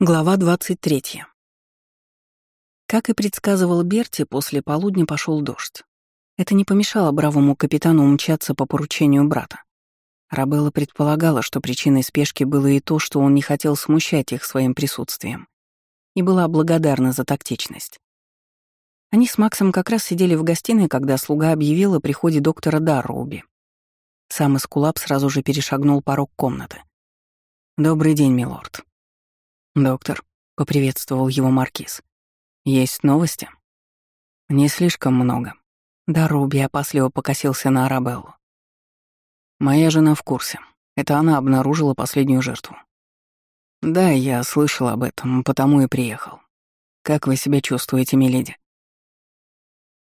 Глава 23. Как и предсказывал Берти, после полудня пошел дождь. Это не помешало бравому капитану умчаться по поручению брата. Рабелла предполагала, что причиной спешки было и то, что он не хотел смущать их своим присутствием, и была благодарна за тактичность. Они с Максом как раз сидели в гостиной, когда слуга объявил о приходе доктора Дарроуби. Сам Эскулап сразу же перешагнул порог комнаты. «Добрый день, милорд», «Доктор», — поприветствовал его маркиз, — «есть новости?» «Не слишком много». Даруби опасливо покосился на Арабеллу. «Моя жена в курсе. Это она обнаружила последнюю жертву». «Да, я слышал об этом, потому и приехал. Как вы себя чувствуете, миледи?»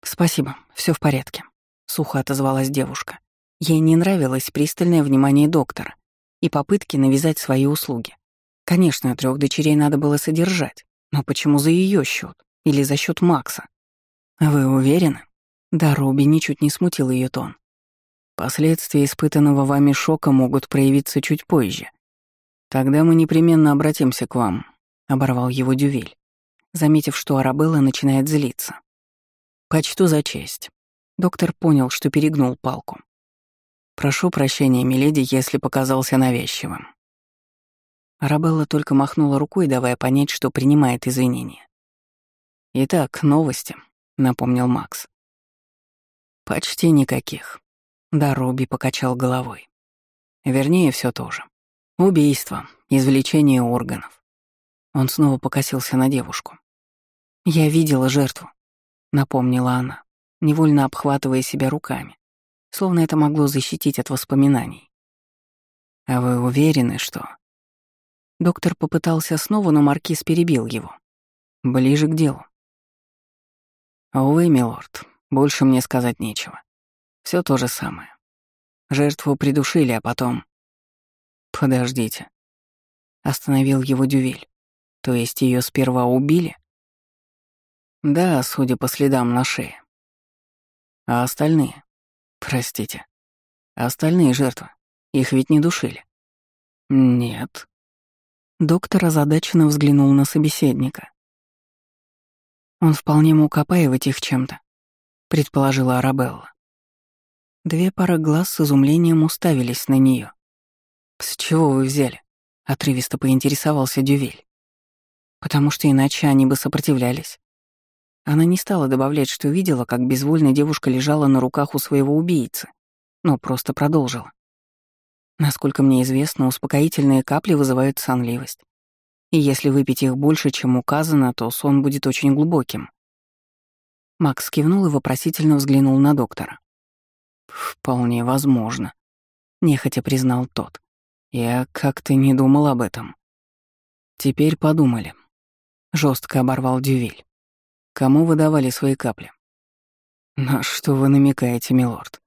«Спасибо, все в порядке», — сухо отозвалась девушка. Ей не нравилось пристальное внимание доктора и попытки навязать свои услуги. Конечно, трех дочерей надо было содержать, но почему за ее счет или за счет Макса? Вы уверены? Да, Руби ничуть не смутил ее тон. Последствия испытанного вами шока могут проявиться чуть позже. Тогда мы непременно обратимся к вам, оборвал его Дювиль, заметив, что Арабелла начинает злиться. Почту за честь. Доктор понял, что перегнул палку. Прошу прощения, миледи, если показался навязчивым. Арабелла только махнула рукой, давая понять, что принимает извинения. «Итак, новости», — напомнил Макс. «Почти никаких». Да, Робби покачал головой. Вернее, все то же. Убийство, извлечение органов. Он снова покосился на девушку. «Я видела жертву», — напомнила она, невольно обхватывая себя руками, словно это могло защитить от воспоминаний. «А вы уверены, что...» Доктор попытался снова, но маркиз перебил его. Ближе к делу. Увы, милорд, больше мне сказать нечего. Все то же самое. Жертву придушили, а потом... Подождите. Остановил его Дювиль. То есть ее сперва убили? Да, судя по следам на шее. А остальные? Простите. Остальные жертвы? Их ведь не душили? Нет. Доктор озадаченно взглянул на собеседника. «Он вполне мог опаивать их чем-то», — предположила Арабелла. Две пары глаз с изумлением уставились на нее. «С чего вы взяли?» — отрывисто поинтересовался Дювель. «Потому что иначе они бы сопротивлялись». Она не стала добавлять, что видела, как безвольная девушка лежала на руках у своего убийцы, но просто продолжила. Насколько мне известно, успокоительные капли вызывают сонливость. И если выпить их больше, чем указано, то сон будет очень глубоким. Макс кивнул и вопросительно взглянул на доктора. «Вполне возможно», — нехотя признал тот. «Я как-то не думал об этом». «Теперь подумали», — жестко оборвал Дювиль. «Кому вы давали свои капли?» «На что вы намекаете, милорд?»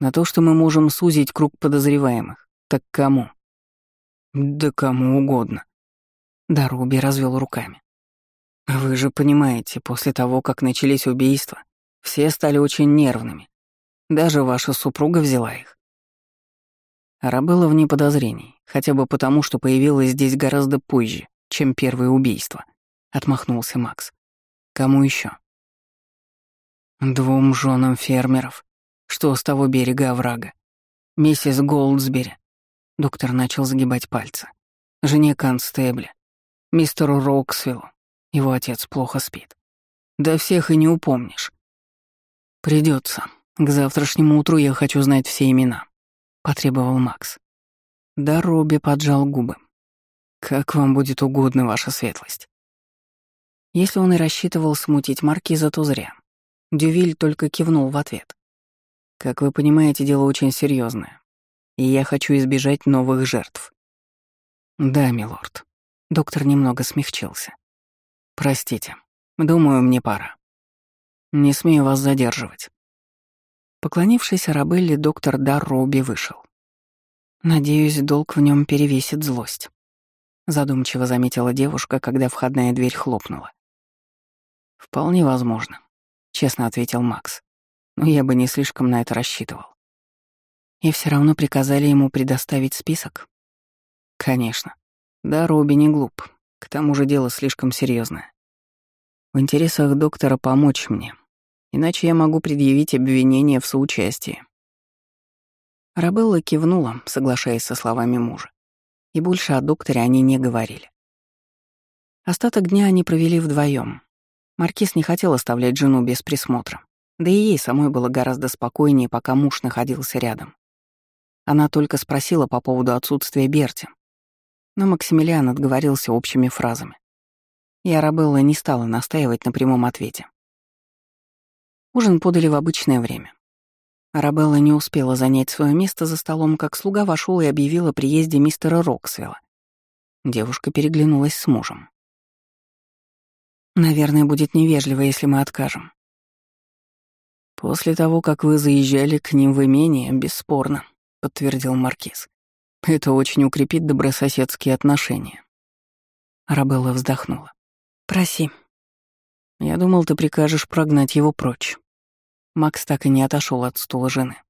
На то, что мы можем сузить круг подозреваемых. Так кому? Да кому угодно. Даруби развел руками. Вы же понимаете, после того, как начались убийства, все стали очень нервными. Даже ваша супруга взяла их. Арабелла вне подозрений, хотя бы потому, что появилась здесь гораздо позже, чем первое убийство, — отмахнулся Макс. Кому еще? Двум женам фермеров, что с того берега оврага. Миссис Голдсбери. Доктор начал загибать пальцы. Жене констебля. Мистеру Роксвиллу. Его отец плохо спит. Да всех и не упомнишь. Придется. К завтрашнему утру я хочу знать все имена. Потребовал Макс. Да Робби поджал губы. Как вам будет угодно, ваша светлость. Если он и рассчитывал смутить маркиза, то зря. Дювиль только кивнул в ответ. Как вы понимаете, дело очень серьезное, и я хочу избежать новых жертв. Да, милорд. Доктор немного смягчился. Простите, думаю, мне пора. Не смею вас задерживать. Поклонившись Арабелле, доктор Дар Робби вышел. Надеюсь, долг в нем перевесит злость. Задумчиво заметила девушка, когда входная дверь хлопнула. «Вполне возможно», — честно ответил Макс но я бы не слишком на это рассчитывал. И все равно приказали ему предоставить список? Конечно. Да, Робби не глуп. К тому же дело слишком серьезное. В интересах доктора помочь мне, иначе я могу предъявить обвинение в соучастии. Рабелла кивнула, соглашаясь со словами мужа. И больше о докторе они не говорили. Остаток дня они провели вдвоем. Маркиз не хотел оставлять жену без присмотра. Да и ей самой было гораздо спокойнее, пока муж находился рядом. Она только спросила по поводу отсутствия Берти. Но Максимилиан отговорился общими фразами. И Арабелла не стала настаивать на прямом ответе. Ужин подали в обычное время. Арабелла не успела занять свое место за столом, как слуга вошел и объявил о приезде мистера Роксвелла. Девушка переглянулась с мужем. «Наверное, будет невежливо, если мы откажем». «После того, как вы заезжали к ним в имение, бесспорно», — подтвердил Маркиз. «Это очень укрепит добрососедские отношения». Арабелла вздохнула. «Проси». «Я думал, ты прикажешь прогнать его прочь». Макс так и не отошел от стула жены.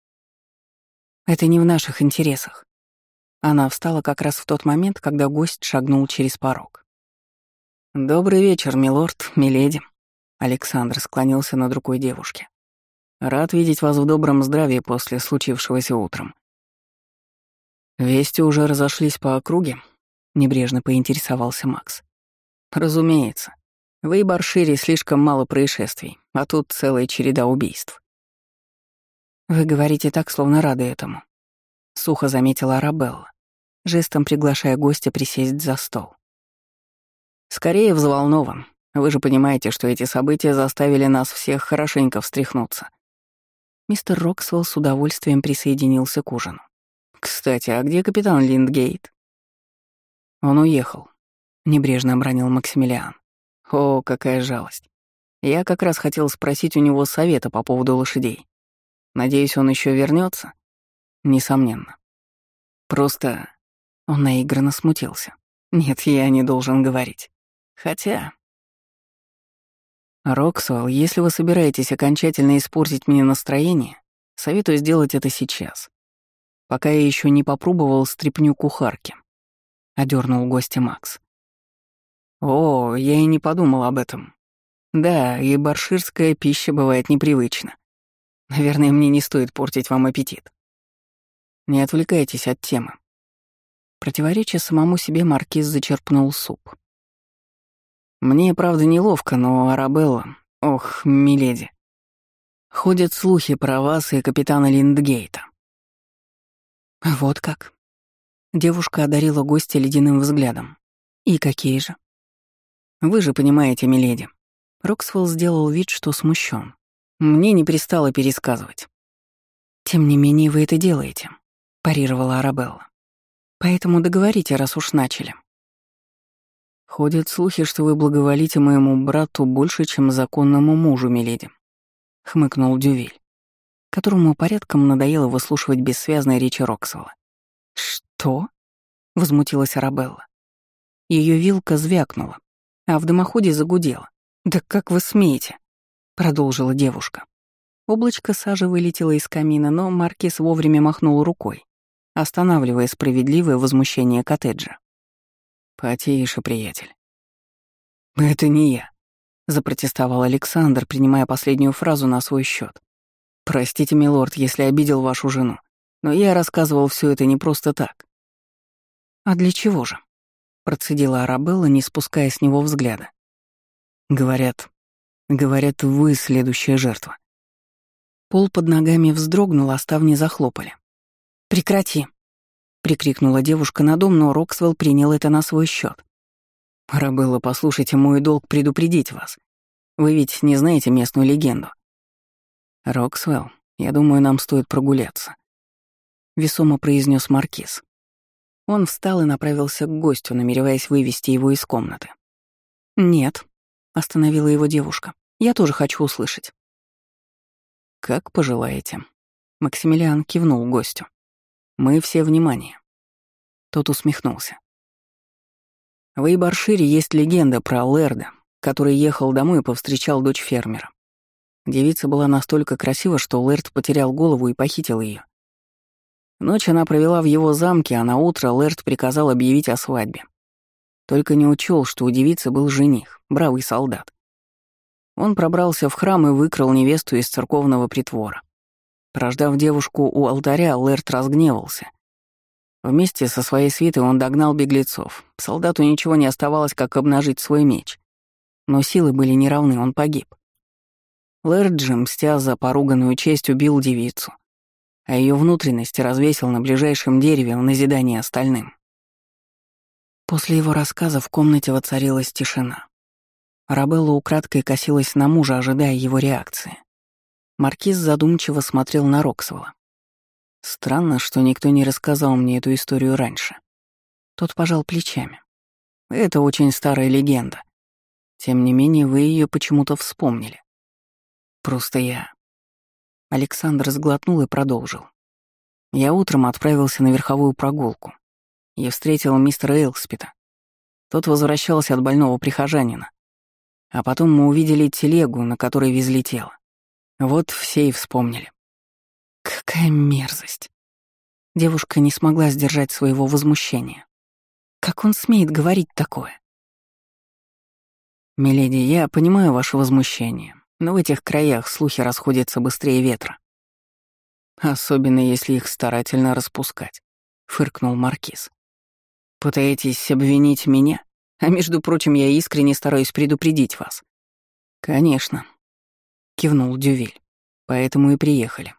«Это не в наших интересах». Она встала как раз в тот момент, когда гость шагнул через порог. «Добрый вечер, милорд, миледи». Александр склонился над рукой девушки. «Рад видеть вас в добром здравии после случившегося утром». «Вести уже разошлись по округе?» — небрежно поинтересовался Макс. «Разумеется. В Эйбаршире слишком мало происшествий, а тут целая череда убийств. «Вы говорите так, словно рады этому», — сухо заметила Арабелла, жестом приглашая гостя присесть за стол. «Скорее взволнован. Вы же понимаете, что эти события заставили нас всех хорошенько встряхнуться». Мистер Роксвелл с удовольствием присоединился к ужину. «Кстати, а где капитан Линдгейт?» «Он уехал», — небрежно обронил Максимилиан. О, какая жалость. Я как раз хотел спросить у него совета по поводу лошадей. Надеюсь, он еще вернется. Несомненно. Просто он наигранно смутился. Нет, я не должен говорить. Хотя... Роксуэлл, если вы собираетесь окончательно испортить мне настроение, советую сделать это сейчас. Пока я еще не попробовал стряпню кухарки. Одернул гостя Макс. О, я и не подумал об этом. Да, и барширская пища бывает непривычна. Наверное, мне не стоит портить вам аппетит. Не отвлекайтесь от темы. Противоречия самому себе маркиз зачерпнул суп. Мне, правда, неловко, но Арабелла... Ох, миледи. Ходят слухи про вас и капитана Линдгейта. Вот как. Девушка одарила гостя ледяным взглядом. И какие же? Вы же понимаете, миледи. Роксвелл сделал вид, что смущен. Мне не пристало пересказывать. Тем не менее, вы это делаете, парировала Арабелла. Поэтому договорите, раз уж начали. Ходят слухи, что вы благоволите моему брату больше, чем законному мужу, миледи, хмыкнул Дювиль, которому порядком надоело выслушивать бессвязные речи Роксвелла. Что? возмутилась Арабелла. Ее вилка звякнула, а в дымоходе загудело. «Да как вы смеете?» — продолжила девушка. Облачко сажи вылетело из камина, но Маркиз вовремя махнул рукой, останавливая справедливое возмущение коттеджа. «Потише, приятель». «Это не я», — запротестовал Александр, принимая последнюю фразу на свой счет. «Простите, милорд, если обидел вашу жену, но я рассказывал все это не просто так». «А для чего же?» процедила Арабелла, не спуская с него взгляда. Говорят, говорят, вы следующая жертва. Пол под ногами вздрогнул, а ставни захлопали. «Прекрати!» — прикрикнула девушка на дом, но Роксвелл принял это на свой счет. «Арабелла, послушайте, мой долг предупредить вас. Вы ведь не знаете местную легенду». «Роксвелл, я думаю, нам стоит прогуляться», — весомо произнес Маркиз. Он встал и направился к гостю, намереваясь вывести его из комнаты. «Нет», — остановила его девушка. «Я тоже хочу услышать». «Как пожелаете». Максимилиан кивнул гостю. «Мы все внимание». Тот усмехнулся. В Эйбаршире есть легенда про Лерда, который ехал домой и повстречал дочь фермера. Девица была настолько красива, что Лерд потерял голову и похитил ее. Ночь она провела в его замке, а на утро Лэрд приказал объявить о свадьбе. Только не учел, что у девицы был жених, бравый солдат. Он пробрался в храм и выкрал невесту из церковного притвора. Прождав девушку у алтаря, Лэрт разгневался. Вместе со своей свитой он догнал беглецов. Солдату ничего не оставалось, как обнажить свой меч. Но силы были неравны, он погиб. Лэрд же, мстя за поруганную честь, убил девицу, а ее внутренности развесил на ближайшем дереве в назидание остальным. После его рассказа в комнате воцарилась тишина. Рабелла украдкой косилась на мужа, ожидая его реакции. Маркиз задумчиво смотрел на Роксвелла. Странно, что никто не рассказал мне эту историю раньше. Тот пожал плечами. Это очень старая легенда. Тем не менее, вы ее почему-то вспомнили. Просто я... Александр сглотнул и продолжил. Я утром отправился на верховую прогулку и встретил мистера Элспита. Тот возвращался от больного прихожанина. А потом мы увидели телегу, на которой везли тело. Вот все и вспомнили. Какая мерзость. Девушка не смогла сдержать своего возмущения. Как он смеет говорить такое? «Миледи, я понимаю ваше возмущение, но в этих краях слухи расходятся быстрее ветра. Особенно если их старательно распускать», — фыркнул Маркиз. «Пытаетесь обвинить меня? А между прочим, я искренне стараюсь предупредить вас». «Конечно», — кивнул Дювиль. «Поэтому и приехали».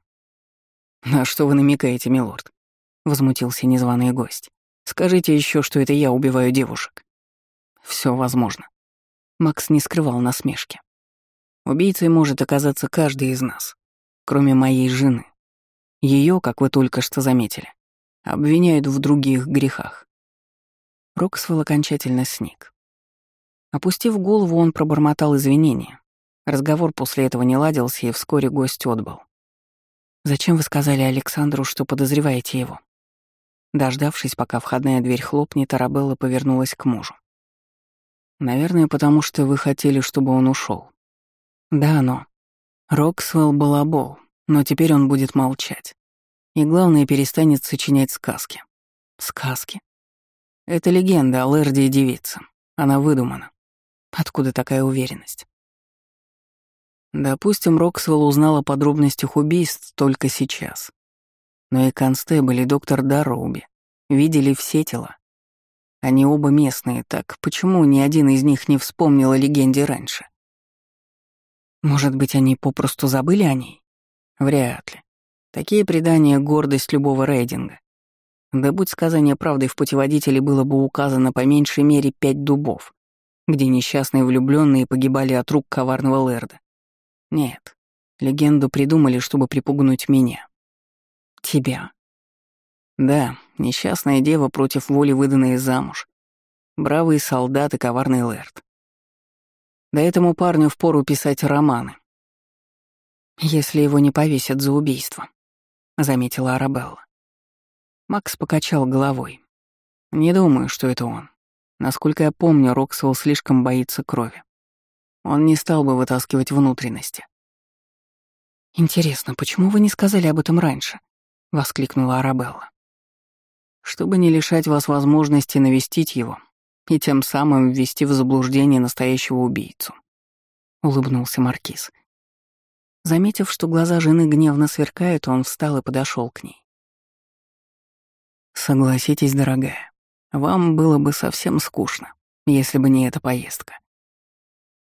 «На что вы намекаете, милорд?» — возмутился незваный гость. «Скажите еще, что это я убиваю девушек». Все возможно. Макс не скрывал насмешки. Убийцей может оказаться каждый из нас, кроме моей жены. Ее, как вы только что заметили, обвиняют в других грехах. Роксвелл окончательно сник. Опустив голову, он пробормотал извинения. Разговор после этого не ладился, и вскоре гость отбыл. «Зачем вы сказали Александру, что подозреваете его?» Дождавшись, пока входная дверь хлопнет, Арабелла повернулась к мужу. Наверное, потому что вы хотели, чтобы он ушел. Да, но... Роксвелл балабол, но теперь он будет молчать. И главное, перестанет сочинять сказки. Сказки? Это легенда о Лерде и девице. Она выдумана. Откуда такая уверенность? Допустим, Роксвелл узнал о подробностях убийств только сейчас. Но и констебль, и доктор Дарроуби видели все тела. Они оба местные, так почему ни один из них не вспомнил о легенде раньше? Может быть, они попросту забыли о ней? Вряд ли. Такие предания — гордость любого рейдинга. Да будь сказание правдой, в путеводителе было бы указано по меньшей мере пять дубов, где несчастные влюбленные погибали от рук коварного Лерда. Нет, легенду придумали, чтобы припугнуть меня. Тебя. Да, несчастная дева против воли выданная замуж. Бравый солдат и коварный Лэрд. Да этому парню впору писать романы. Если его не повесят за убийство, заметила Арабелла. Макс покачал головой. Не думаю, что это он. Насколько я помню, Роксвелл слишком боится крови. Он не стал бы вытаскивать внутренности. «Интересно, почему вы не сказали об этом раньше?» — воскликнула Арабелла чтобы не лишать вас возможности навестить его и тем самым ввести в заблуждение настоящего убийцу», — улыбнулся Маркиз. Заметив, что глаза жены гневно сверкают, он встал и подошел к ней. «Согласитесь, дорогая, вам было бы совсем скучно, если бы не эта поездка».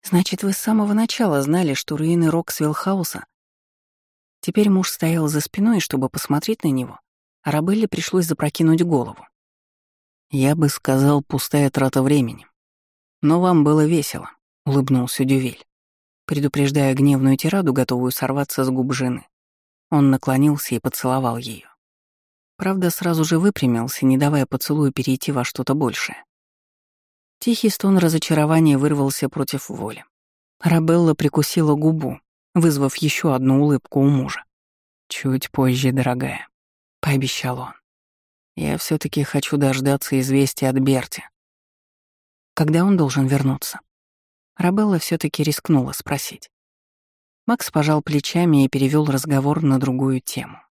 «Значит, вы с самого начала знали, что руины Роксвилл-хауса...» Теперь муж стоял за спиной, чтобы посмотреть на него, Арабелле пришлось запрокинуть голову. «Я бы сказал, пустая трата времени. Но вам было весело», — улыбнулся Дювель. Предупреждая гневную тираду, готовую сорваться с губ жены, он наклонился и поцеловал ее. Правда, сразу же выпрямился, не давая поцелую перейти во что-то большее. Тихий стон разочарования вырвался против воли. Рабелла прикусила губу, вызвав еще одну улыбку у мужа. «Чуть позже, дорогая», пообещал он. Я все таки хочу дождаться известия от Берти. Когда он должен вернуться? Рабелла все таки рискнула спросить. Макс пожал плечами и перевел разговор на другую тему.